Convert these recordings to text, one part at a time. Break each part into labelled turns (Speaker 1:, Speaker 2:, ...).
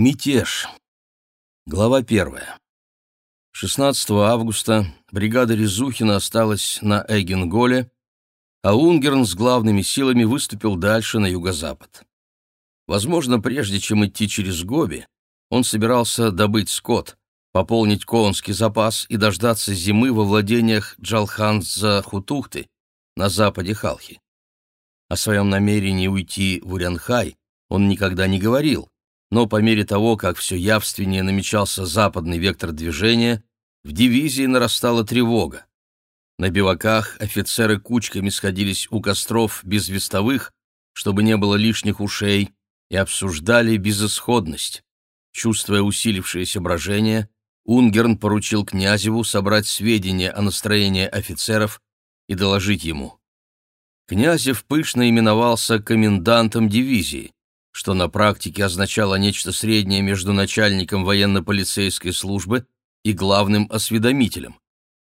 Speaker 1: Мятеж. Глава первая. 16 августа бригада Резухина осталась на Эгенголе, а Унгерн с главными силами выступил дальше на юго-запад. Возможно, прежде чем идти через Гоби, он собирался добыть скот, пополнить конский запас и дождаться зимы во владениях Джалханза-Хутухты на западе Халхи. О своем намерении уйти в Урянхай он никогда не говорил, но по мере того, как все явственнее намечался западный вектор движения, в дивизии нарастала тревога. На биваках офицеры кучками сходились у костров без вестовых, чтобы не было лишних ушей, и обсуждали безысходность. Чувствуя усилившееся брожение, Унгерн поручил Князеву собрать сведения о настроении офицеров и доложить ему. Князев пышно именовался комендантом дивизии, что на практике означало нечто среднее между начальником военно-полицейской службы и главным осведомителем.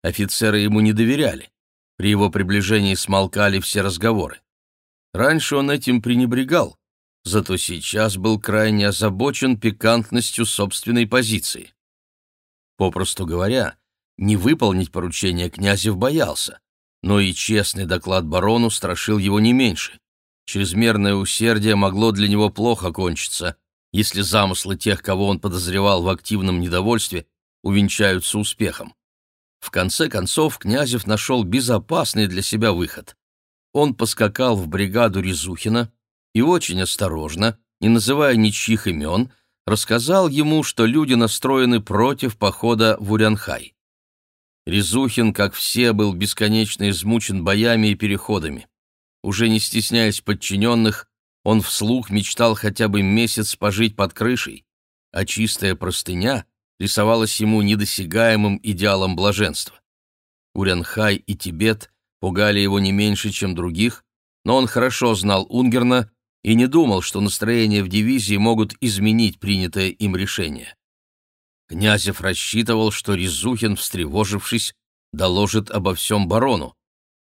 Speaker 1: Офицеры ему не доверяли. При его приближении смолкали все разговоры. Раньше он этим пренебрегал, зато сейчас был крайне озабочен пикантностью собственной позиции. Попросту говоря, не выполнить поручение князев боялся, но и честный доклад барону страшил его не меньше. Чрезмерное усердие могло для него плохо кончиться, если замыслы тех, кого он подозревал в активном недовольстве, увенчаются успехом. В конце концов Князев нашел безопасный для себя выход. Он поскакал в бригаду Резухина и очень осторожно, не называя ничьих имен, рассказал ему, что люди настроены против похода в Урянхай. Резухин, как все, был бесконечно измучен боями и переходами. Уже не стесняясь подчиненных, он вслух мечтал хотя бы месяц пожить под крышей, а чистая простыня рисовалась ему недосягаемым идеалом блаженства. Урянхай и Тибет пугали его не меньше, чем других, но он хорошо знал Унгерна и не думал, что настроения в дивизии могут изменить принятое им решение. Князев рассчитывал, что Резухин, встревожившись, доложит обо всем барону,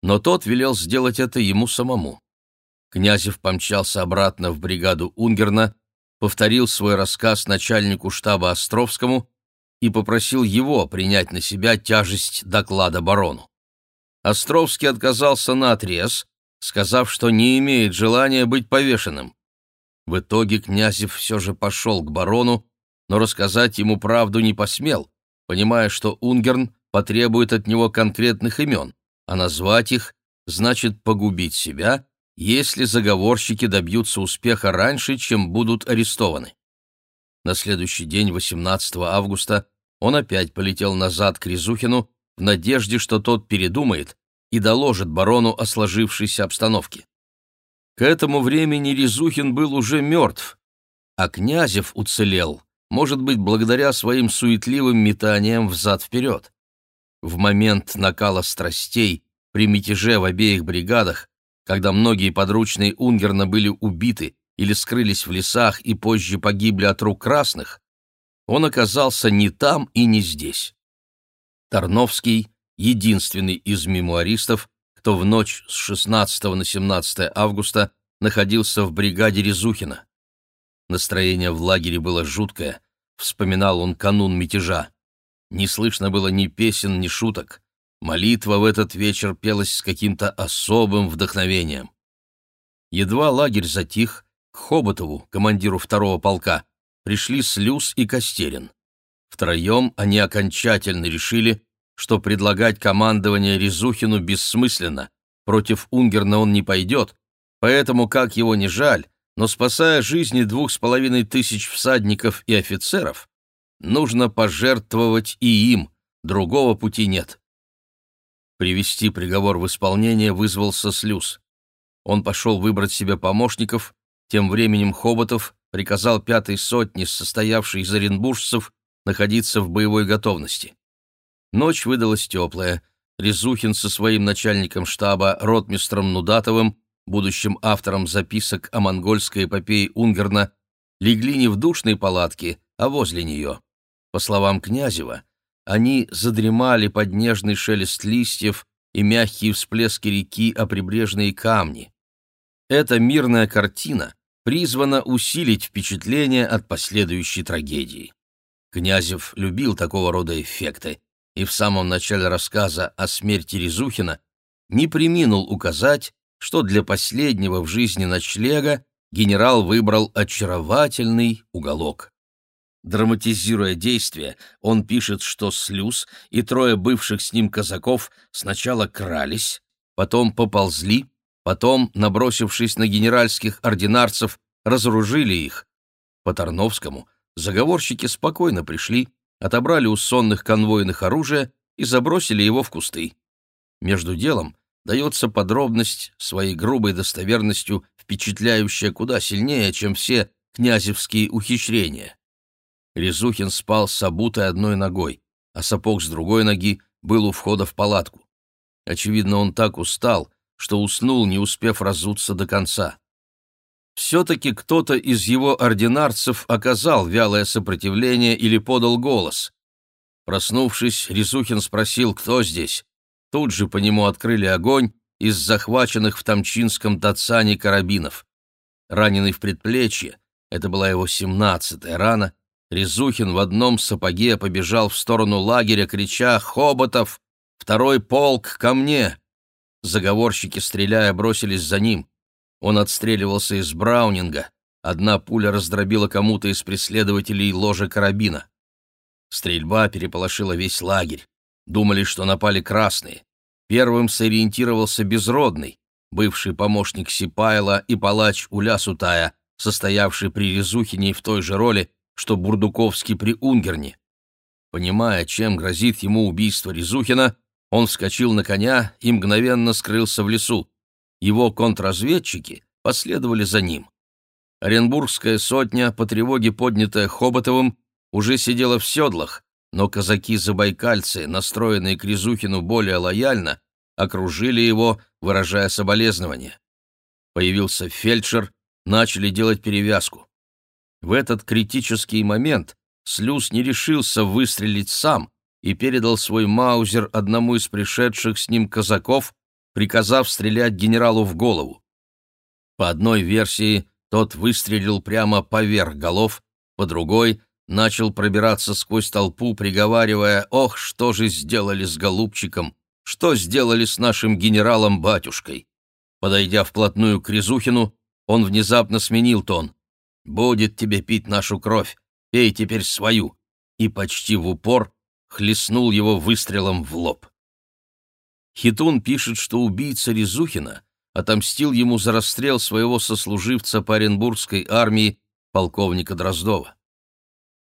Speaker 1: но тот велел сделать это ему самому. Князев помчался обратно в бригаду Унгерна, повторил свой рассказ начальнику штаба Островскому и попросил его принять на себя тяжесть доклада барону. Островский отказался наотрез, сказав, что не имеет желания быть повешенным. В итоге Князев все же пошел к барону, но рассказать ему правду не посмел, понимая, что Унгерн потребует от него конкретных имен а назвать их значит погубить себя, если заговорщики добьются успеха раньше, чем будут арестованы. На следующий день, 18 августа, он опять полетел назад к Резухину в надежде, что тот передумает и доложит барону о сложившейся обстановке. К этому времени Резухин был уже мертв, а Князев уцелел, может быть, благодаря своим суетливым метаниям взад-вперед. В момент накала страстей, при мятеже в обеих бригадах, когда многие подручные Унгерна были убиты или скрылись в лесах и позже погибли от рук красных, он оказался не там и не здесь. Тарновский — единственный из мемуаристов, кто в ночь с 16 на 17 августа находился в бригаде Резухина. Настроение в лагере было жуткое, вспоминал он канун мятежа. Не слышно было ни песен, ни шуток. Молитва в этот вечер пелась с каким-то особым вдохновением. Едва лагерь затих, к Хоботову, командиру второго полка, пришли Слюс и Костерин. Втроем они окончательно решили, что предлагать командование Резухину бессмысленно, против Унгерна он не пойдет, поэтому, как его не жаль, но спасая жизни двух с половиной тысяч всадников и офицеров, нужно пожертвовать и им, другого пути нет. Привести приговор в исполнение вызвался Слюз. Он пошел выбрать себе помощников, тем временем Хоботов приказал пятой сотне, состоявшей из оренбуржцев, находиться в боевой готовности. Ночь выдалась теплая. Резухин со своим начальником штаба, ротмистром Нудатовым, будущим автором записок о монгольской эпопее Унгерна, легли не в душной палатке, а возле нее. По словам Князева, они задремали под нежный шелест листьев и мягкие всплески реки о прибрежные камни. Эта мирная картина призвана усилить впечатление от последующей трагедии. Князев любил такого рода эффекты, и в самом начале рассказа о смерти Резухина не приминул указать, что для последнего в жизни ночлега генерал выбрал очаровательный уголок. Драматизируя действие, он пишет, что Слюз и трое бывших с ним казаков сначала крались, потом поползли, потом, набросившись на генеральских ординарцев, разоружили их. По Тарновскому заговорщики спокойно пришли, отобрали у сонных конвойных оружие и забросили его в кусты. Между делом дается подробность, своей грубой достоверностью впечатляющая куда сильнее, чем все князевские ухищрения. Резухин спал с обутой одной ногой, а сапог с другой ноги был у входа в палатку. Очевидно, он так устал, что уснул, не успев разуться до конца. Все-таки кто-то из его ординарцев оказал вялое сопротивление или подал голос. Проснувшись, Резухин спросил, кто здесь. Тут же по нему открыли огонь из захваченных в Тамчинском Тацане карабинов. Раненый в предплечье, это была его семнадцатая рана, Резухин в одном сапоге побежал в сторону лагеря, крича «Хоботов! Второй полк ко мне!» Заговорщики, стреляя, бросились за ним. Он отстреливался из Браунинга. Одна пуля раздробила кому-то из преследователей ложе карабина. Стрельба переполошила весь лагерь. Думали, что напали красные. Первым сориентировался Безродный, бывший помощник Сипайла и палач Уля Сутая, состоявший при Резухине в той же роли, что Бурдуковский при Унгерне. Понимая, чем грозит ему убийство Резухина, он вскочил на коня и мгновенно скрылся в лесу. Его контрразведчики последовали за ним. Оренбургская сотня, по тревоге поднятая Хоботовым, уже сидела в седлах, но казаки-забайкальцы, настроенные к Резухину более лояльно, окружили его, выражая соболезнования. Появился фельдшер, начали делать перевязку. В этот критический момент Слюс не решился выстрелить сам и передал свой маузер одному из пришедших с ним казаков, приказав стрелять генералу в голову. По одной версии, тот выстрелил прямо поверх голов, по другой начал пробираться сквозь толпу, приговаривая «Ох, что же сделали с голубчиком! Что сделали с нашим генералом-батюшкой!» Подойдя вплотную к Резухину, он внезапно сменил тон. «Будет тебе пить нашу кровь, пей теперь свою!» и почти в упор хлестнул его выстрелом в лоб. Хитун пишет, что убийца Резухина отомстил ему за расстрел своего сослуживца по Оренбургской армии полковника Дроздова.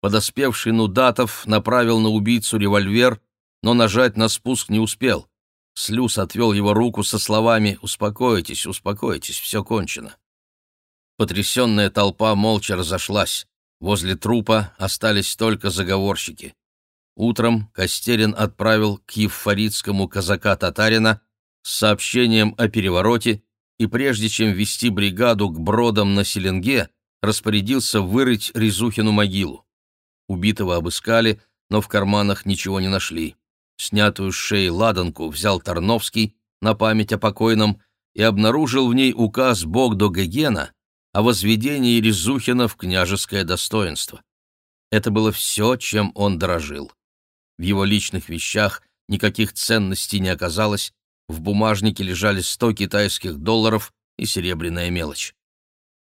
Speaker 1: Подоспевший Нудатов направил на убийцу револьвер, но нажать на спуск не успел. Слюс отвел его руку со словами «Успокойтесь, успокойтесь, все кончено». Потрясенная толпа молча разошлась. Возле трупа остались только заговорщики. Утром Костерин отправил к Евфоритскому казака-татарина с сообщением о перевороте и прежде чем вести бригаду к бродам на Селенге, распорядился вырыть Резухину могилу. Убитого обыскали, но в карманах ничего не нашли. Снятую с шеи ладанку взял Тарновский на память о покойном и обнаружил в ней указ Богдо Гегена о возведении Резухина в княжеское достоинство. Это было все, чем он дорожил. В его личных вещах никаких ценностей не оказалось, в бумажнике лежали сто китайских долларов и серебряная мелочь.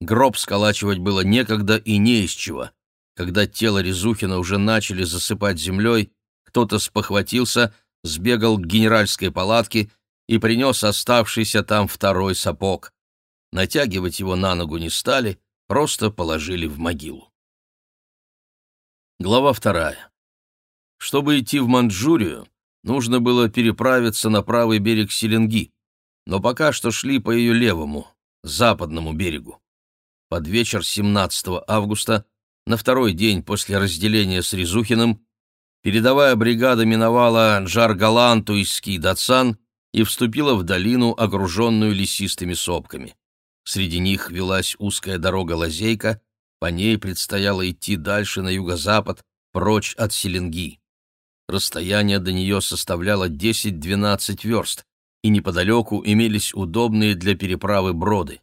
Speaker 1: Гроб сколачивать было некогда и не из чего. Когда тело Резухина уже начали засыпать землей, кто-то спохватился, сбегал к генеральской палатке и принес оставшийся там второй сапог. Натягивать его на ногу не стали, просто положили в могилу. Глава вторая. Чтобы идти в Манчжурию, нужно было переправиться на правый берег Селенги, но пока что шли по ее левому, западному берегу. Под вечер 17 августа на второй день после разделения с Резухиным передовая бригада миновала Джар-Галантуйский и вступила в долину, окруженную лесистыми сопками. Среди них велась узкая дорога-лазейка, по ней предстояло идти дальше на юго-запад, прочь от Селенги. Расстояние до нее составляло 10-12 верст, и неподалеку имелись удобные для переправы броды.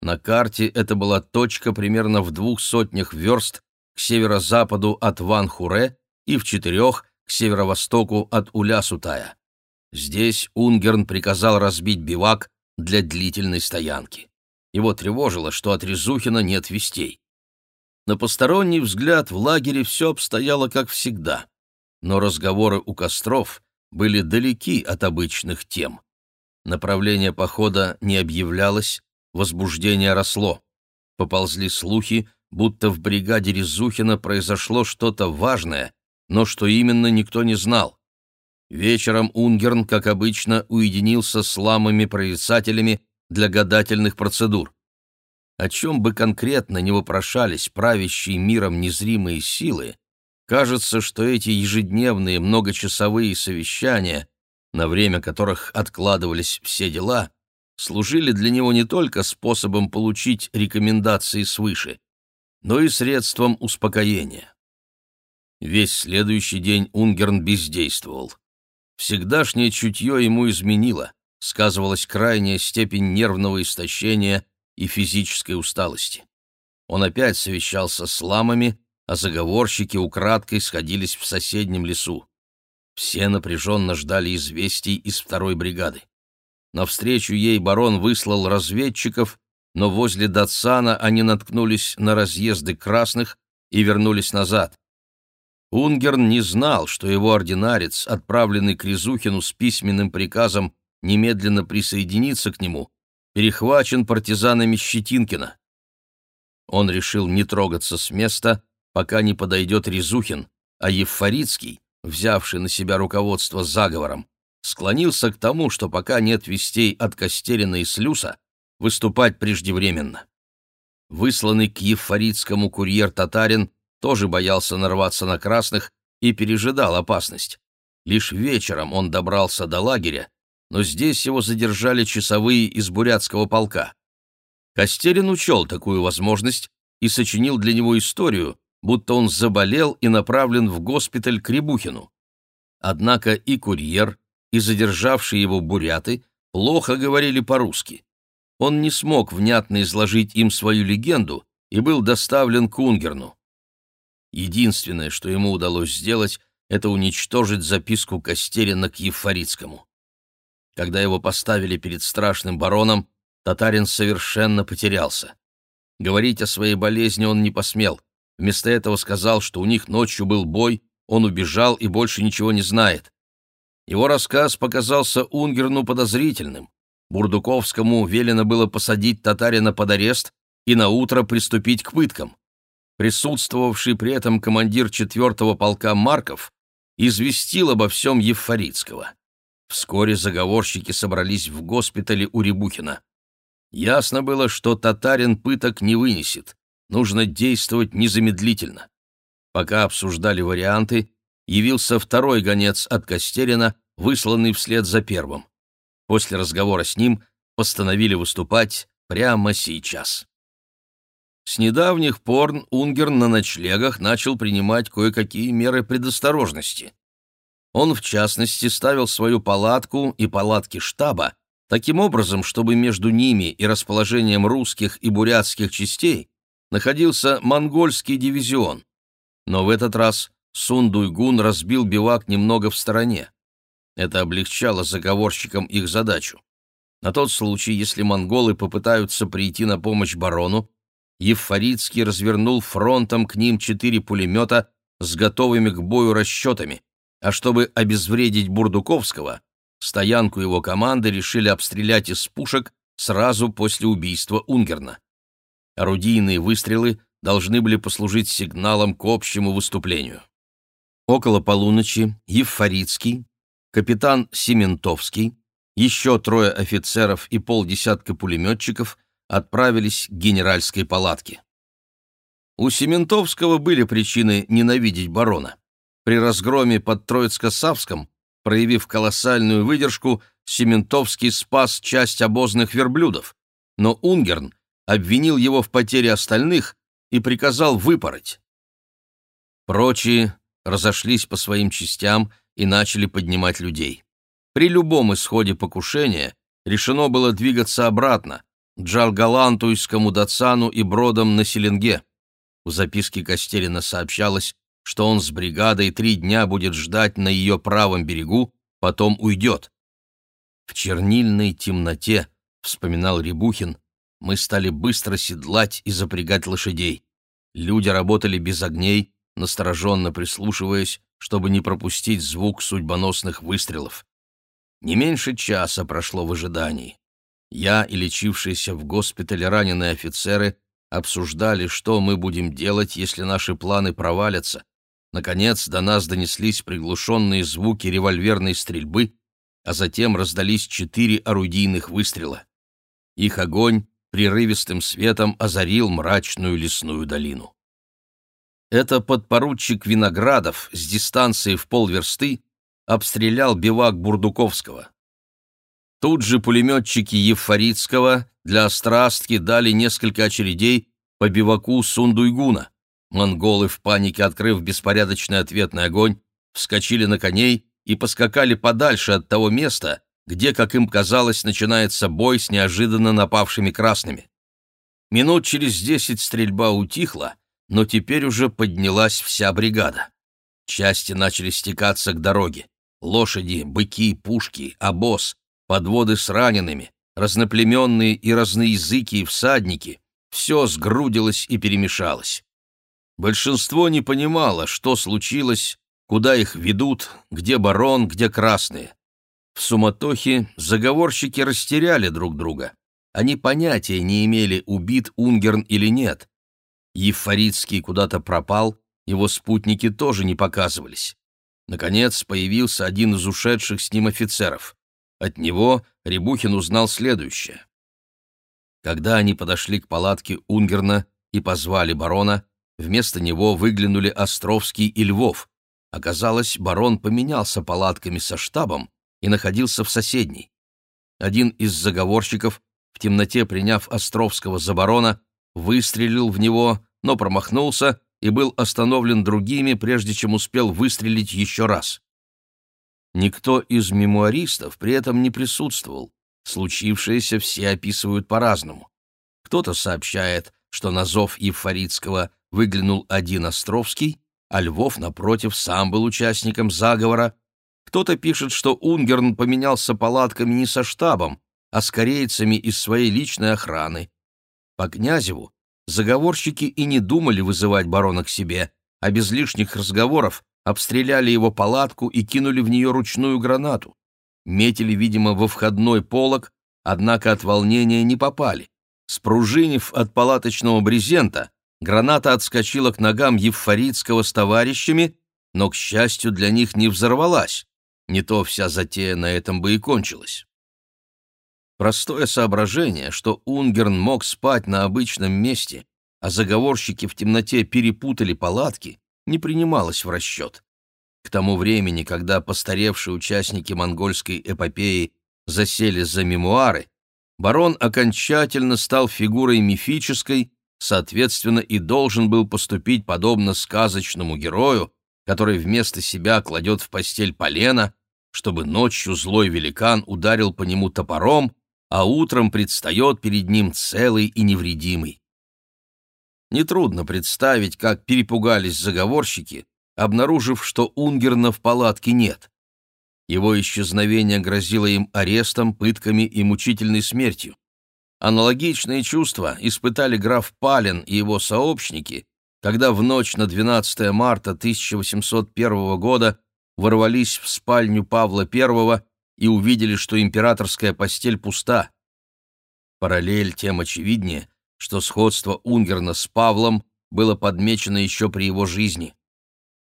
Speaker 1: На карте это была точка примерно в двух сотнях верст к северо-западу от Ван-Хуре и в четырех к северо-востоку от Уля-Сутая. Здесь Унгерн приказал разбить бивак для длительной стоянки. Его тревожило, что от Резухина нет вестей. На посторонний взгляд в лагере все обстояло как всегда, но разговоры у костров были далеки от обычных тем. Направление похода не объявлялось, возбуждение росло. Поползли слухи, будто в бригаде Резухина произошло что-то важное, но что именно никто не знал. Вечером Унгерн, как обычно, уединился с ламами-прорицателями для гадательных процедур. О чем бы конкретно не вопрошались правящие миром незримые силы, кажется, что эти ежедневные многочасовые совещания, на время которых откладывались все дела, служили для него не только способом получить рекомендации свыше, но и средством успокоения. Весь следующий день Унгерн бездействовал. Всегдашнее чутье ему изменило, сказывалась крайняя степень нервного истощения и физической усталости. Он опять совещался с ламами, а заговорщики украдкой сходились в соседнем лесу. Все напряженно ждали известий из второй бригады. Навстречу ей барон выслал разведчиков, но возле Датсана они наткнулись на разъезды красных и вернулись назад. Унгерн не знал, что его ординарец, отправленный к Резухину с письменным приказом немедленно присоединиться к нему, перехвачен партизанами Щетинкина. Он решил не трогаться с места, пока не подойдет Резухин, а Евфорицкий, взявший на себя руководство заговором, склонился к тому, что пока нет вестей от Костерина и Слюса, выступать преждевременно. Высланный к Евфорицкому курьер-татарин тоже боялся нарваться на красных и пережидал опасность. Лишь вечером он добрался до лагеря, но здесь его задержали часовые из бурятского полка. Костерин учел такую возможность и сочинил для него историю, будто он заболел и направлен в госпиталь к Рябухину. Однако и курьер, и задержавшие его буряты плохо говорили по-русски. Он не смог внятно изложить им свою легенду и был доставлен к Унгерну. Единственное, что ему удалось сделать, это уничтожить записку Костерина к Евфорицкому. Когда его поставили перед страшным бароном, татарин совершенно потерялся. Говорить о своей болезни он не посмел. Вместо этого сказал, что у них ночью был бой, он убежал и больше ничего не знает. Его рассказ показался Унгерну подозрительным. Бурдуковскому велено было посадить татарина под арест и наутро приступить к пыткам присутствовавший при этом командир 4-го полка Марков, известил обо всем Евфорицкого. Вскоре заговорщики собрались в госпитале у Рябухина. Ясно было, что татарин пыток не вынесет, нужно действовать незамедлительно. Пока обсуждали варианты, явился второй гонец от Костерина, высланный вслед за первым. После разговора с ним постановили выступать прямо сейчас. С недавних пор Унгерн на ночлегах начал принимать кое-какие меры предосторожности. Он, в частности, ставил свою палатку и палатки штаба таким образом, чтобы между ними и расположением русских и бурятских частей находился монгольский дивизион. Но в этот раз Сундуйгун разбил бивак немного в стороне. Это облегчало заговорщикам их задачу. На тот случай, если монголы попытаются прийти на помощь барону, Евфорицкий развернул фронтом к ним четыре пулемета с готовыми к бою расчетами, а чтобы обезвредить Бурдуковского, стоянку его команды решили обстрелять из пушек сразу после убийства Унгерна. Орудийные выстрелы должны были послужить сигналом к общему выступлению. Около полуночи Евфорицкий, капитан Сементовский, еще трое офицеров и полдесятка пулеметчиков отправились к генеральской палатке. У Сементовского были причины ненавидеть барона. При разгроме под Троицко-Савском, проявив колоссальную выдержку, Сементовский спас часть обозных верблюдов, но Унгерн обвинил его в потере остальных и приказал выпороть. Прочие разошлись по своим частям и начали поднимать людей. При любом исходе покушения решено было двигаться обратно, Джалгалантуйскому Дацану и бродам на Селенге. В записке Костерина сообщалось, что он с бригадой три дня будет ждать на ее правом берегу, потом уйдет. В чернильной темноте, вспоминал Рябухин, мы стали быстро седлать и запрягать лошадей. Люди работали без огней, настороженно прислушиваясь, чтобы не пропустить звук судьбоносных выстрелов. Не меньше часа прошло в ожидании. Я и лечившиеся в госпитале раненые офицеры обсуждали, что мы будем делать, если наши планы провалятся. Наконец до нас донеслись приглушенные звуки револьверной стрельбы, а затем раздались четыре орудийных выстрела. Их огонь прерывистым светом озарил мрачную лесную долину. Это подпоручик Виноградов с дистанции в полверсты обстрелял бивак Бурдуковского. Тут же пулеметчики Евфоритского для острастки дали несколько очередей по биваку Сундуйгуна. Монголы в панике, открыв беспорядочный ответный огонь, вскочили на коней и поскакали подальше от того места, где, как им казалось, начинается бой с неожиданно напавшими красными. Минут через десять стрельба утихла, но теперь уже поднялась вся бригада. Части начали стекаться к дороге. Лошади, быки, пушки, обоз, подводы с ранеными, разноплеменные и разноязыкие всадники — все сгрудилось и перемешалось. Большинство не понимало, что случилось, куда их ведут, где барон, где красные. В суматохе заговорщики растеряли друг друга. Они понятия не имели, убит Унгерн или нет. Ефоритский куда-то пропал, его спутники тоже не показывались. Наконец появился один из ушедших с ним офицеров. От него Рябухин узнал следующее. Когда они подошли к палатке Унгерна и позвали барона, вместо него выглянули Островский и Львов. Оказалось, барон поменялся палатками со штабом и находился в соседней. Один из заговорщиков, в темноте приняв Островского за барона, выстрелил в него, но промахнулся и был остановлен другими, прежде чем успел выстрелить еще раз. Никто из мемуаристов при этом не присутствовал. Случившееся все описывают по-разному. Кто-то сообщает, что на зов Евфоритского выглянул один Островский, а Львов, напротив, сам был участником заговора, кто-то пишет, что Унгерн поменялся палатками не со штабом, а с корейцами из своей личной охраны. По Князеву заговорщики и не думали вызывать барона к себе, а без лишних разговоров обстреляли его палатку и кинули в нее ручную гранату. Метили, видимо, во входной полог, однако от волнения не попали. Спружинив от палаточного брезента, граната отскочила к ногам Евфоритского с товарищами, но, к счастью, для них не взорвалась. Не то вся затея на этом бы и кончилась. Простое соображение, что Унгерн мог спать на обычном месте, а заговорщики в темноте перепутали палатки, не принималось в расчет. К тому времени, когда постаревшие участники монгольской эпопеи засели за мемуары, барон окончательно стал фигурой мифической, соответственно, и должен был поступить подобно сказочному герою, который вместо себя кладет в постель полено, чтобы ночью злой великан ударил по нему топором, а утром предстает перед ним целый и невредимый. Нетрудно представить, как перепугались заговорщики, обнаружив, что Унгерна в палатке нет. Его исчезновение грозило им арестом, пытками и мучительной смертью. Аналогичные чувства испытали граф Пален и его сообщники, когда в ночь на 12 марта 1801 года ворвались в спальню Павла I и увидели, что императорская постель пуста. Параллель тем очевиднее, что сходство Унгерна с Павлом было подмечено еще при его жизни.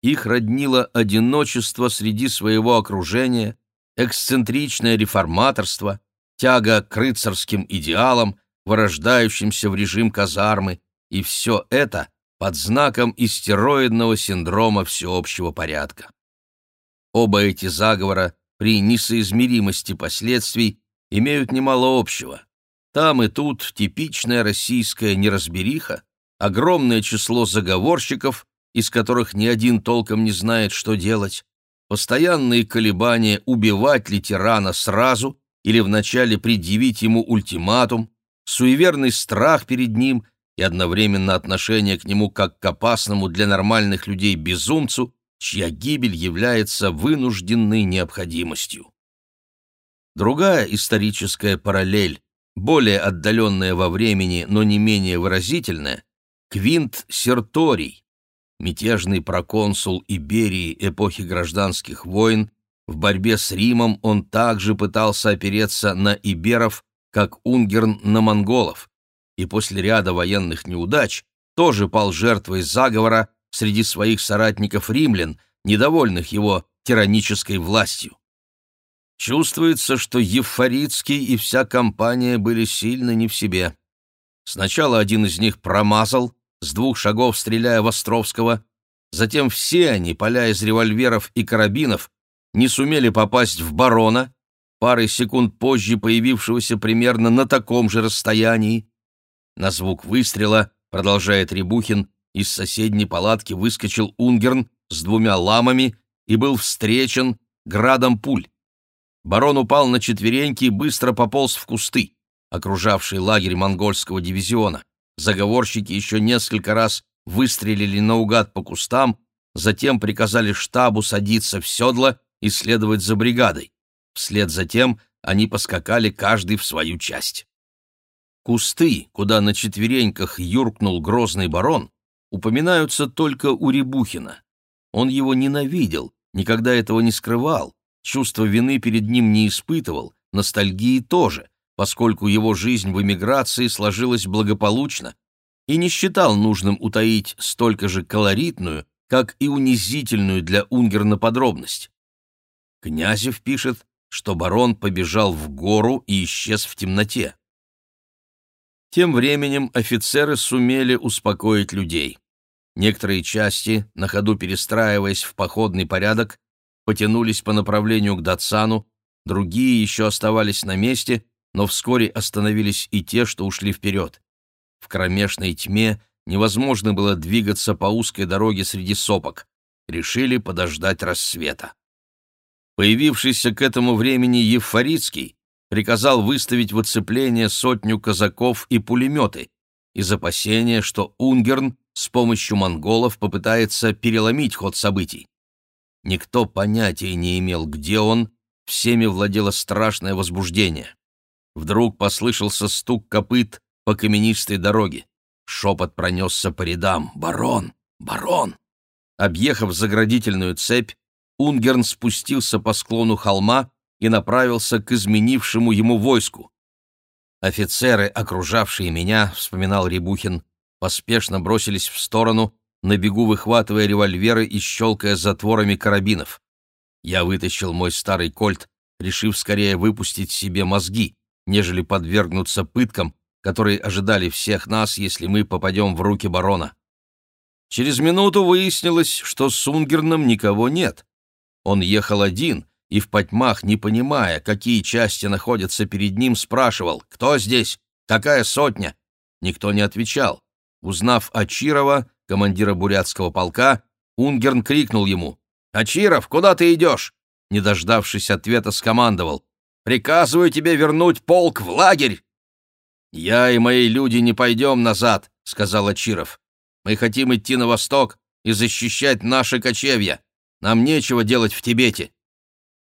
Speaker 1: Их роднило одиночество среди своего окружения, эксцентричное реформаторство, тяга к рыцарским идеалам, вырождающимся в режим казармы, и все это под знаком истероидного синдрома всеобщего порядка. Оба эти заговора при несоизмеримости последствий имеют немало общего. Там и тут типичная российская неразбериха, огромное число заговорщиков, из которых ни один толком не знает, что делать, постоянные колебания, убивать ли тирана сразу или вначале предъявить ему ультиматум, суеверный страх перед ним и одновременно отношение к нему как к опасному для нормальных людей безумцу, чья гибель является вынужденной необходимостью. Другая историческая параллель, более отдаленная во времени, но не менее выразительная, Квинт Серторий, мятежный проконсул Иберии эпохи гражданских войн, в борьбе с Римом он также пытался опереться на иберов, как Унгерн на монголов, и после ряда военных неудач тоже пал жертвой заговора среди своих соратников-римлян, недовольных его тиранической властью. Чувствуется, что Евфорицкий и вся компания были сильно не в себе. Сначала один из них промазал, с двух шагов стреляя в Островского, затем все они, поля из револьверов и карабинов, не сумели попасть в барона, парой секунд позже появившегося примерно на таком же расстоянии. На звук выстрела, продолжает Рябухин, из соседней палатки выскочил Унгерн с двумя ламами и был встречен градом пуль. Барон упал на четвереньки и быстро пополз в кусты, окружавшие лагерь монгольского дивизиона. Заговорщики еще несколько раз выстрелили наугад по кустам, затем приказали штабу садиться в седло и следовать за бригадой. Вслед за тем они поскакали каждый в свою часть. Кусты, куда на четвереньках юркнул грозный барон, упоминаются только у Рябухина. Он его ненавидел, никогда этого не скрывал, чувство вины перед ним не испытывал, ностальгии тоже, поскольку его жизнь в эмиграции сложилась благополучно, и не считал нужным утаить столько же колоритную, как и унизительную для Унгерна подробность. Князев пишет, что барон побежал в гору и исчез в темноте. Тем временем офицеры сумели успокоить людей. Некоторые части, на ходу перестраиваясь в походный порядок, потянулись по направлению к Датсану, другие еще оставались на месте, но вскоре остановились и те, что ушли вперед. В кромешной тьме невозможно было двигаться по узкой дороге среди сопок. Решили подождать рассвета. Появившийся к этому времени Евфорицкий приказал выставить в оцепление сотню казаков и пулеметы из опасения, что Унгерн с помощью монголов попытается переломить ход событий. Никто понятия не имел, где он, всеми владело страшное возбуждение. Вдруг послышался стук копыт по каменистой дороге. Шепот пронесся по рядам. «Барон! Барон!» Объехав заградительную цепь, Унгерн спустился по склону холма и направился к изменившему ему войску. Офицеры, окружавшие меня, вспоминал Рябухин, поспешно бросились в сторону, на бегу выхватывая револьверы и щелкая затворами карабинов. Я вытащил мой старый кольт, решив скорее выпустить себе мозги, нежели подвергнуться пыткам, которые ожидали всех нас, если мы попадем в руки барона. Через минуту выяснилось, что с Унгерном никого нет. Он ехал один и в потьмах, не понимая, какие части находятся перед ним, спрашивал «Кто здесь? Какая сотня?» Никто не отвечал. Узнав Ачирова, командира бурятского полка, Унгерн крикнул ему «Ачиров, куда ты идешь?» Не дождавшись ответа, скомандовал «Приказываю тебе вернуть полк в лагерь!» «Я и мои люди не пойдем назад», — сказал Ачиров. «Мы хотим идти на восток и защищать наши кочевья. Нам нечего делать в Тибете».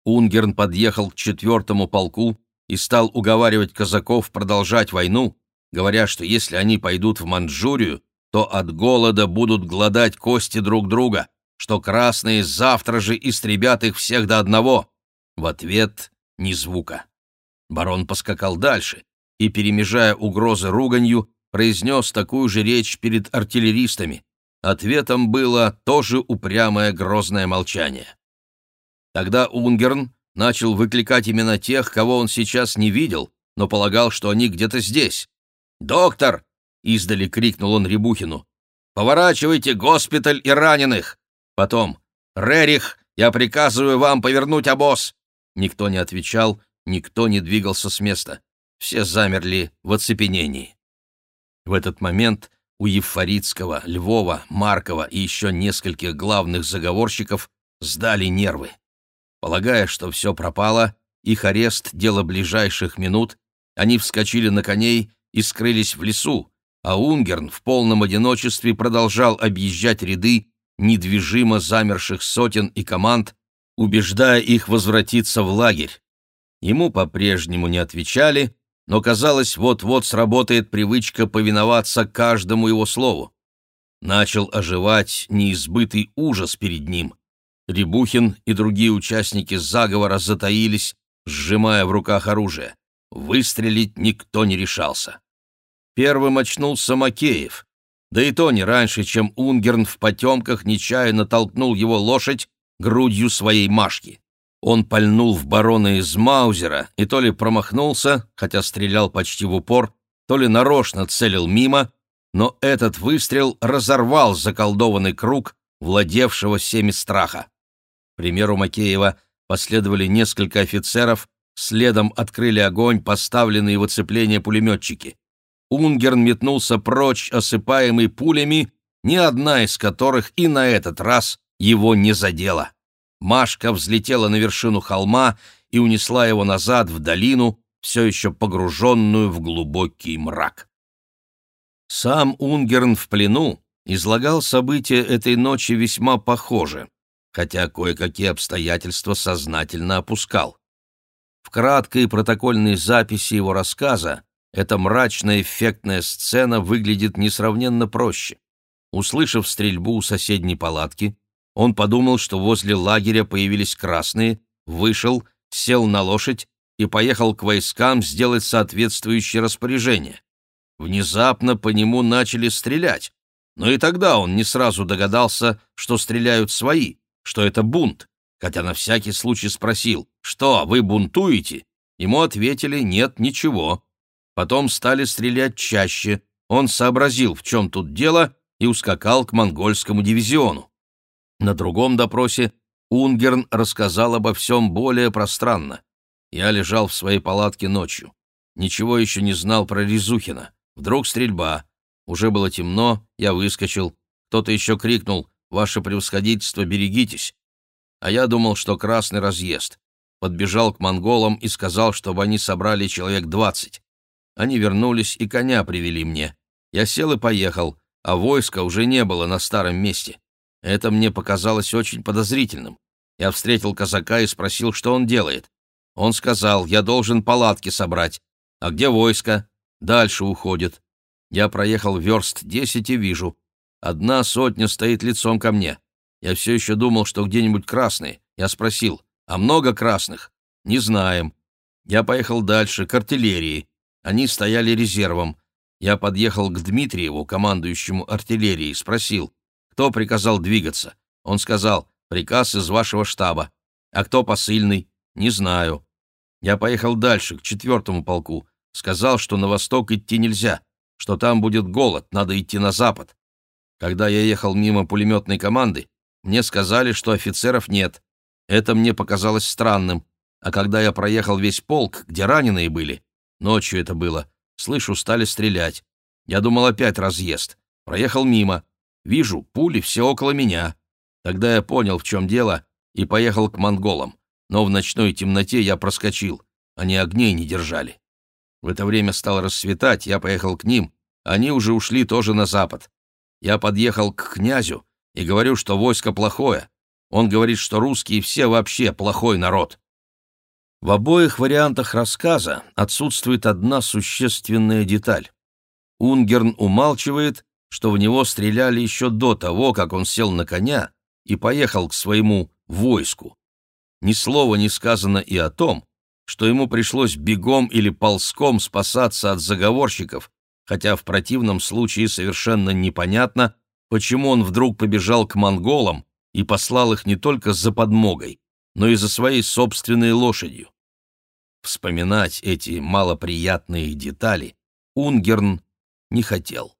Speaker 1: Унгерн подъехал к четвертому полку и стал уговаривать казаков продолжать войну, говоря, что если они пойдут в Манчжурию, то от голода будут глодать кости друг друга, что красные завтра же истребят их всех до одного. В ответ ни звука. Барон поскакал дальше и, перемежая угрозы руганью, произнес такую же речь перед артиллеристами. Ответом было тоже упрямое грозное молчание. Тогда Унгерн начал выкликать именно тех, кого он сейчас не видел, но полагал, что они где-то здесь. «Доктор!» — издали крикнул он Рябухину. «Поворачивайте госпиталь и раненых!» Потом «Рерих, я приказываю вам повернуть обоз!» Никто не отвечал, никто не двигался с места. Все замерли в оцепенении. В этот момент у Евфорицкого, Львова, Маркова и еще нескольких главных заговорщиков сдали нервы. Полагая, что все пропало, их арест — дело ближайших минут, они вскочили на коней и скрылись в лесу, а Унгерн в полном одиночестве продолжал объезжать ряды недвижимо замерших сотен и команд, убеждая их возвратиться в лагерь. Ему по-прежнему не отвечали, но, казалось, вот-вот сработает привычка повиноваться каждому его слову. Начал оживать неизбытый ужас перед ним. Рябухин и другие участники заговора затаились, сжимая в руках оружие. Выстрелить никто не решался. Первым очнулся Макеев, да и то не раньше, чем Унгерн в потемках нечаянно толкнул его лошадь грудью своей Машки. Он пальнул в барона из Маузера и то ли промахнулся, хотя стрелял почти в упор, то ли нарочно целил мимо, но этот выстрел разорвал заколдованный круг, владевшего всеми страха. К примеру Макеева последовали несколько офицеров, следом открыли огонь поставленные в оцепление пулеметчики. Унгерн метнулся прочь, осыпаемый пулями, ни одна из которых и на этот раз его не задела. Машка взлетела на вершину холма и унесла его назад в долину, все еще погруженную в глубокий мрак. Сам Унгерн в плену излагал события этой ночи весьма похоже, хотя кое-какие обстоятельства сознательно опускал. В краткой протокольной записи его рассказа эта мрачная эффектная сцена выглядит несравненно проще. Услышав стрельбу у соседней палатки, он подумал, что возле лагеря появились красные, вышел, сел на лошадь и поехал к войскам сделать соответствующее распоряжение. Внезапно по нему начали стрелять, но и тогда он не сразу догадался, что стреляют свои, что это бунт, хотя на всякий случай спросил, что, вы бунтуете? Ему ответили, нет, ничего. Потом стали стрелять чаще, он сообразил, в чем тут дело, и ускакал к монгольскому дивизиону. На другом допросе Унгерн рассказал обо всем более пространно. Я лежал в своей палатке ночью. Ничего еще не знал про Резухина. Вдруг стрельба. Уже было темно, я выскочил. Кто-то еще крикнул «Ваше превосходительство, берегитесь!» А я думал, что красный разъезд. Подбежал к монголам и сказал, чтобы они собрали человек двадцать. Они вернулись и коня привели мне. Я сел и поехал, а войска уже не было на старом месте. Это мне показалось очень подозрительным. Я встретил казака и спросил, что он делает. Он сказал, я должен палатки собрать. А где войско? Дальше уходит. Я проехал верст десять и вижу. Одна сотня стоит лицом ко мне. Я все еще думал, что где-нибудь красные. Я спросил, а много красных? Не знаем. Я поехал дальше, к артиллерии. Они стояли резервом. Я подъехал к Дмитриеву, командующему артиллерией, спросил, кто приказал двигаться? Он сказал, приказ из вашего штаба. А кто посыльный? Не знаю. Я поехал дальше, к четвертому полку. Сказал, что на восток идти нельзя, что там будет голод, надо идти на запад. Когда я ехал мимо пулеметной команды, мне сказали, что офицеров нет. Это мне показалось странным. А когда я проехал весь полк, где раненые были, ночью это было, слышу, стали стрелять. Я думал, опять разъезд. Проехал мимо. Вижу, пули все около меня. Тогда я понял, в чем дело, и поехал к монголам. Но в ночной темноте я проскочил. Они огней не держали. В это время стало рассветать, я поехал к ним. Они уже ушли тоже на запад. Я подъехал к князю и говорю, что войско плохое. Он говорит, что русские все вообще плохой народ. В обоих вариантах рассказа отсутствует одна существенная деталь. Унгерн умалчивает, что в него стреляли еще до того, как он сел на коня и поехал к своему войску. Ни слова не сказано и о том, что ему пришлось бегом или ползком спасаться от заговорщиков, хотя в противном случае совершенно непонятно, почему он вдруг побежал к монголам и послал их не только за подмогой, но и за своей собственной лошадью. Вспоминать эти малоприятные детали Унгерн не хотел.